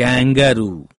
kangaroo.